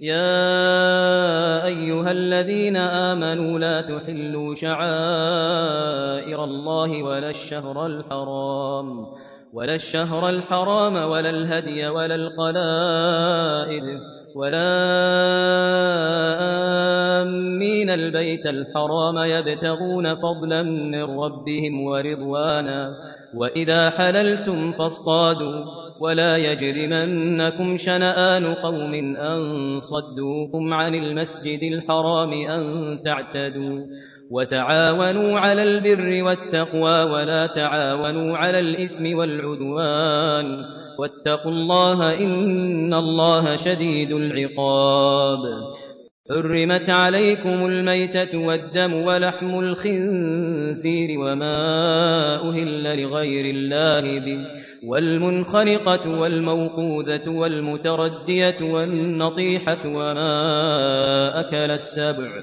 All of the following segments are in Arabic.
يا ايها الذين امنوا لا تحلوا شعائر الله ولا الشهر الحرام ولا الشهر الحرام ولا الهدي ولا القلائد ولا آمين البيت الحرام يبتغون فضلا من ربهم ورضوانا وإذا حللتم فاصطادوا ولا يجرمنكم شنآن قوم أن صدوكم عن المسجد الحرام أن تعتدوا وتعاونوا على البر والتقوى ولا تعاونوا على الإثم والعدوان واتقوا الله إن الله شديد العقاب حرمت عليكم الميتة والدم ولحم الخنزير وما أهل لغير الله به والمنخنقة والموقوذة والمتردية والنطيحة وما أكل السبع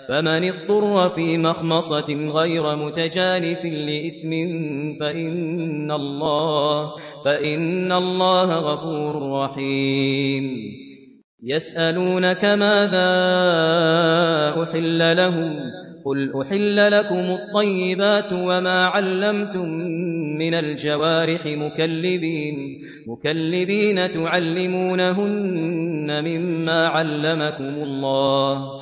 فمن اضطر في مخمصة غير متجانف لإثم فإن الله فإن الله غفور رحيم. يسألونك ماذا أحل لهم؟ قل أحل لكم الطيبات وما علمتم من الجوارح مكلبين مكلبين تعلمونهن مما علمكم الله.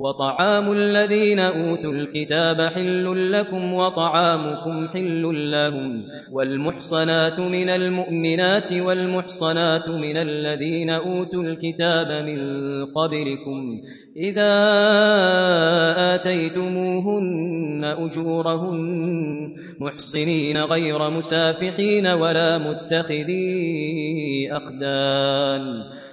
وطعام الذين أوتوا الكتاب حل لكم وطعامكم حل لهم والمحصنات من المؤمنات والمحصنات من الذين أوتوا الكتاب من قبلكم إذا آتيتموهن أجورهن محصنين غير مسافحين ولا متخذي أخدان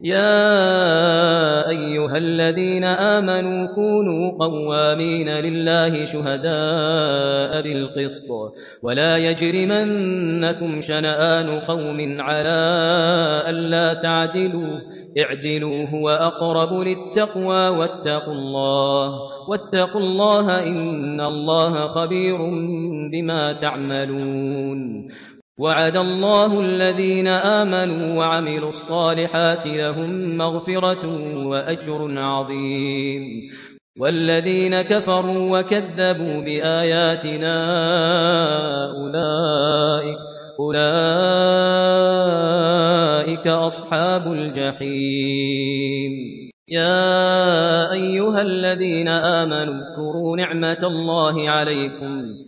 يا ايها الذين امنوا كونوا قوامين لله شهداء بالقسط ولا يجرمنكم شنآن قوم على الا تعدلوا اعدلوا هو اقرب للتقوى واتقوا الله واتقوا الله ان الله خبير بما تعملون وعد الله الذين آمنوا وعملوا الصالحات لهم مغفرة وأجر عظيم. والذين كفروا وكذبوا بآياتنا أولئك أولئك أصحاب الجحيم. يا أيها الذين آمنوا اذكروا نعمة الله عليكم.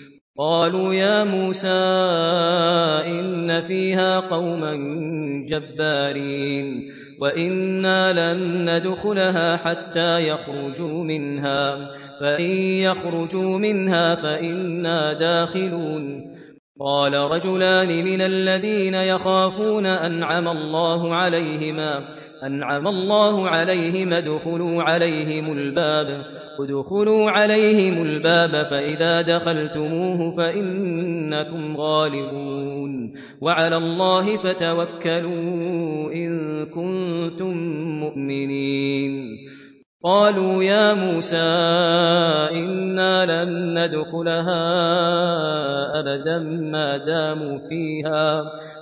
قالوا يا موسى إن فيها قوما جبارين وإنا لن ندخلها حتى يخرجوا منها فإن يخرجوا منها فإنا داخلون قال رجلان من الذين يخافون أنعم الله عليهما أنعم الله عليهم ادخلوا عليهم الباب ادخلوا عليهم الباب فإذا دخلتموه فإنكم غالبون. وعلى الله فتوكلوا إن كنتم مؤمنين. قالوا يا موسى إنا لن ندخلها أبدا ما داموا فيها.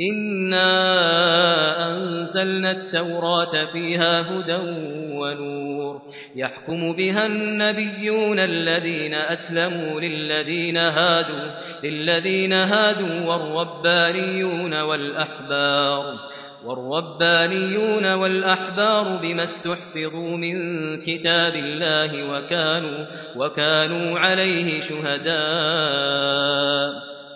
إنا أنزلنا التوراة فيها هدى ونور يحكم بها النبيون الذين أسلموا للذين هادوا للذين هادوا والربانيون والأحبار والربانيون والأحبار بما استحفظوا من كتاب الله وكانوا وكانوا عليه شهداء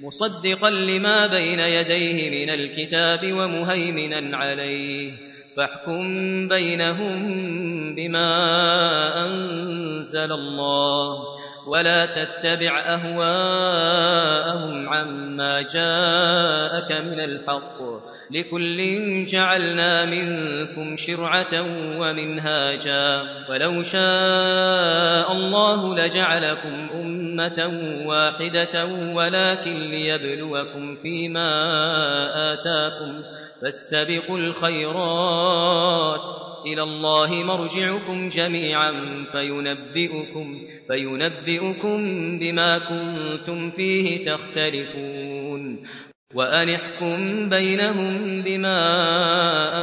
مصدقا لما بين يديه من الكتاب ومهيمنا عليه. فاحكم بينهم بما أنزل الله. ولا تتبع أهواءهم عما جاءك من الحق. لكل جعلنا منكم شرعة ومنهاجا. ولو شاء الله لجعلكم أمة واحدة ولكن ليبلوكم فيما آتاكم. فاستبقوا الخيرات. إلى الله مرجعكم جميعا فينبئكم. فينبئكم بما كنتم فيه تختلفون. وأن احكم بينهم بما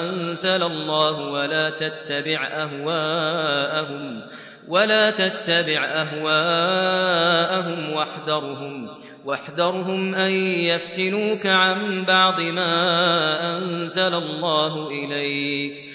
أنزل الله ولا تتبع أهواءهم ولا تتبع أهواءهم واحذرهم واحذرهم أن يفتنوك عن بعض ما أنزل الله إليك.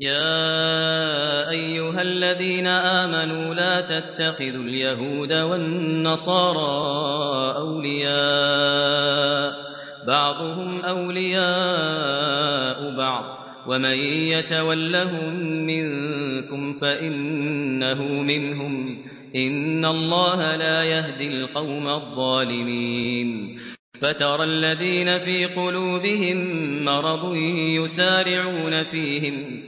يا ايها الذين امنوا لا تتخذوا اليهود والنصارى اولياء بعضهم اولياء بعض ومن يتولهم منكم فانه منهم ان الله لا يهدي القوم الظالمين فترى الذين في قلوبهم مرض يسارعون فيهم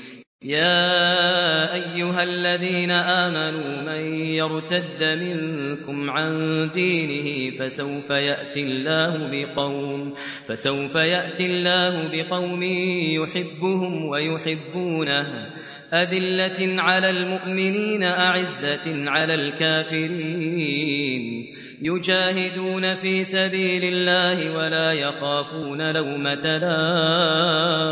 يا ايها الذين امنوا من يرتد منكم عن دينه فسوف ياتي الله بقوم فسوف ياتي الله بقوم يحبهم ويحبونه أذلة على المؤمنين أعزة على الكافرين يجاهدون في سبيل الله ولا يخافون لومة لائم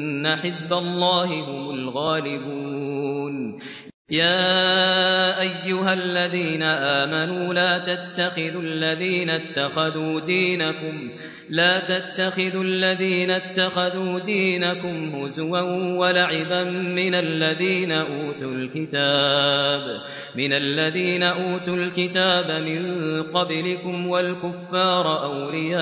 حزب الله هم الغالبون يا ايها الذين امنوا لا تتخذوا الذين اتخذوا دينكم لا تتخذوا الذين اتخذوا دينكم هزوا ولعبا من الذين اوتوا الكتاب من الذين اوتوا الكتاب من قبلكم والكفار اولياء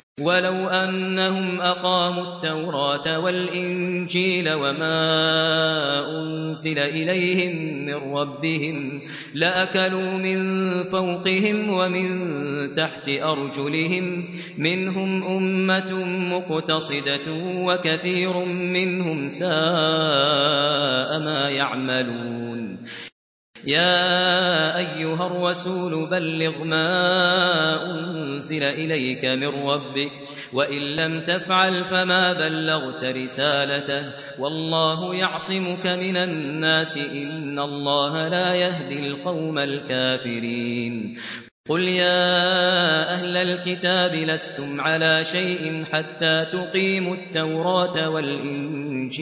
ولو أنهم أقاموا التوراة والإنجيل وما أنزل إليهم من ربهم لأكلوا من فوقهم ومن تحت أرجلهم منهم أمة مقتصدة وكثير منهم ساء ما يعملون يا أيها الرسول بلغ ما أنزل إليك من ربك وإن لم تفعل فما بلغت رسالته. والله يعصمك من الناس إن الله لا يهدي القوم الكافرين. قل يا أهل الكتاب لستم على شيء حتى تقيموا التوراة والإنجيل.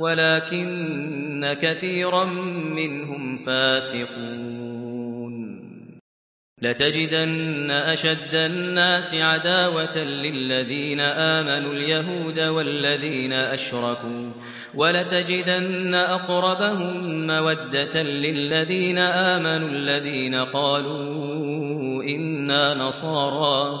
ولكن كثيرا منهم فاسقون. لتجدن أشد الناس عداوة للذين آمنوا اليهود والذين أشركوا ولتجدن أقربهم مودة للذين آمنوا الذين قالوا إنا نصارى.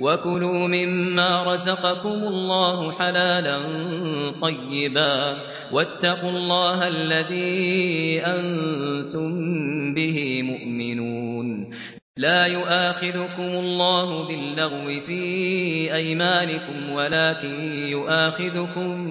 وكلوا مما رزقكم الله حلالا طيبا واتقوا الله الذي أنتم به مؤمنون لا يؤاخذكم الله باللغو في أيمانكم ولكن يؤاخذكم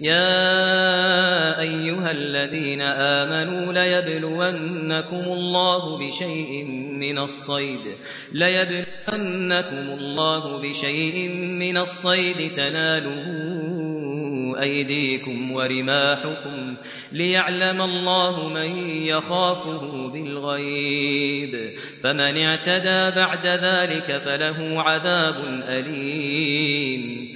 يا أيها الذين آمنوا ليبلونكم الله بشيء من الصيد ليبلونكم الله بشيء من الصيد تناله أيديكم ورماحكم ليعلم الله من يخافه بالغيب فمن اعتدى بعد ذلك فله عذاب أليم.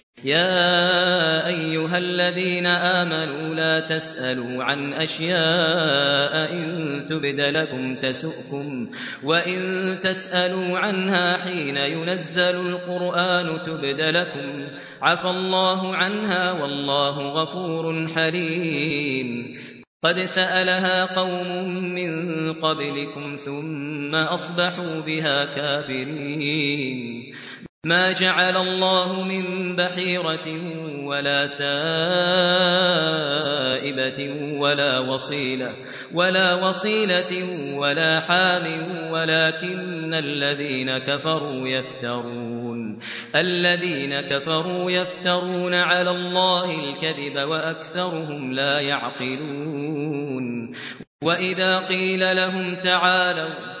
يا أيها الذين آمنوا لا تسألوا عن أشياء إن تبد لكم تسؤكم وإن تسألوا عنها حين ينزل القرآن تبد لكم. عفى الله عنها والله غفور حليم. قد سألها قوم من قبلكم ثم أصبحوا بها كافرين. ما جعل الله من بحيرة ولا سائبة ولا وصيلة ولا وصيلة ولا حام ولكن الذين كفروا يفترون. الذين كفروا يفترون على الله الكذب وأكثرهم لا يعقلون. وإذا قيل لهم تعالوا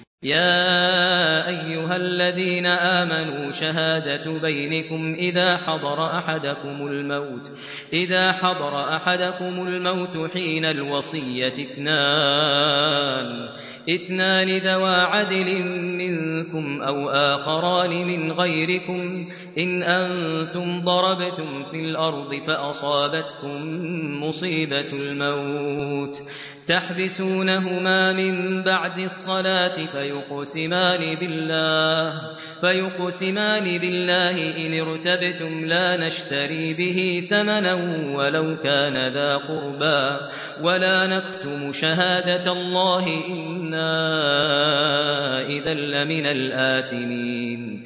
يا ايها الذين امنوا شهاده بينكم اذا حضر احدكم الموت اذا حضر احدكم الموت حين الوصيه اثنان اثنان ذوا عدل منكم أو اخران من غيركم إن أنتم ضربتم في الأرض فأصابتكم مصيبة الموت. تحبسونهما من بعد الصلاة فيقسمان بالله فيقسمان بالله إن ارتبتم لا نشتري به ثمنا ولو كان ذا قربا ولا نكتم شهادة الله إنا إذا لمن الآثمين.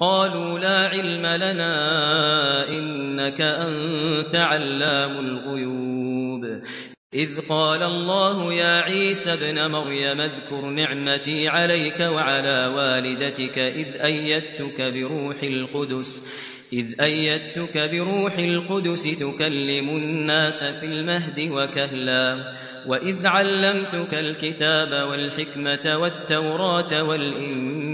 قالوا لا علم لنا إنك أنت علام الغيوب. إذ قال الله يا عيسى ابن مريم اذكر نعمتي عليك وعلى والدتك إذ أيدتك بروح القدس إذ أيدتك بروح القدس تكلم الناس في المهد وكهلا وإذ علمتك الكتاب والحكمة والتوراة والإنجيل.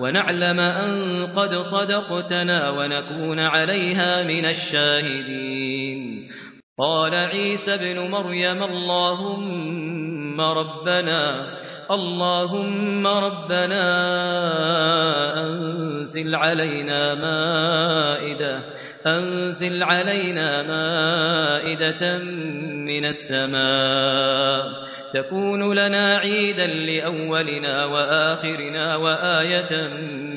ونعلم أن قد صدقتنا ونكون عليها من الشاهدين. قال عيسى ابن مريم اللهم ربنا اللهم ربنا أنزل علينا مائدة أنزل علينا مائدة من السماء. تكون لنا عيدا لأولنا وآخرنا وآية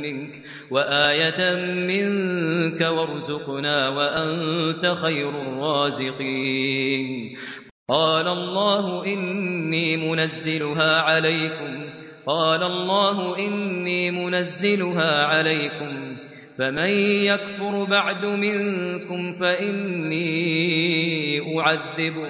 منك وآية منك وارزقنا وأنت خير الرازقين. قال الله إني منزلها عليكم. قال الله إني منزلها عليكم. فمن يكفر بعد منكم فإني أعذبه.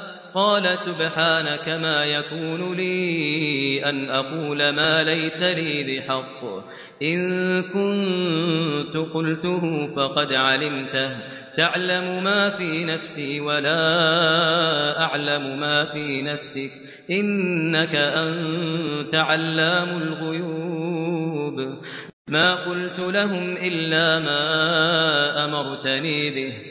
قال سبحانك ما يكون لي أن أقول ما ليس لي بحق. إن كنت قلته فقد علمته. تعلم ما في نفسي ولا أعلم ما في نفسك. إنك أنت علام الغيوب. ما قلت لهم إلا ما أمرتني به.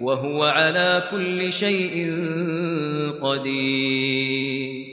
وهو على كل شيء قدير.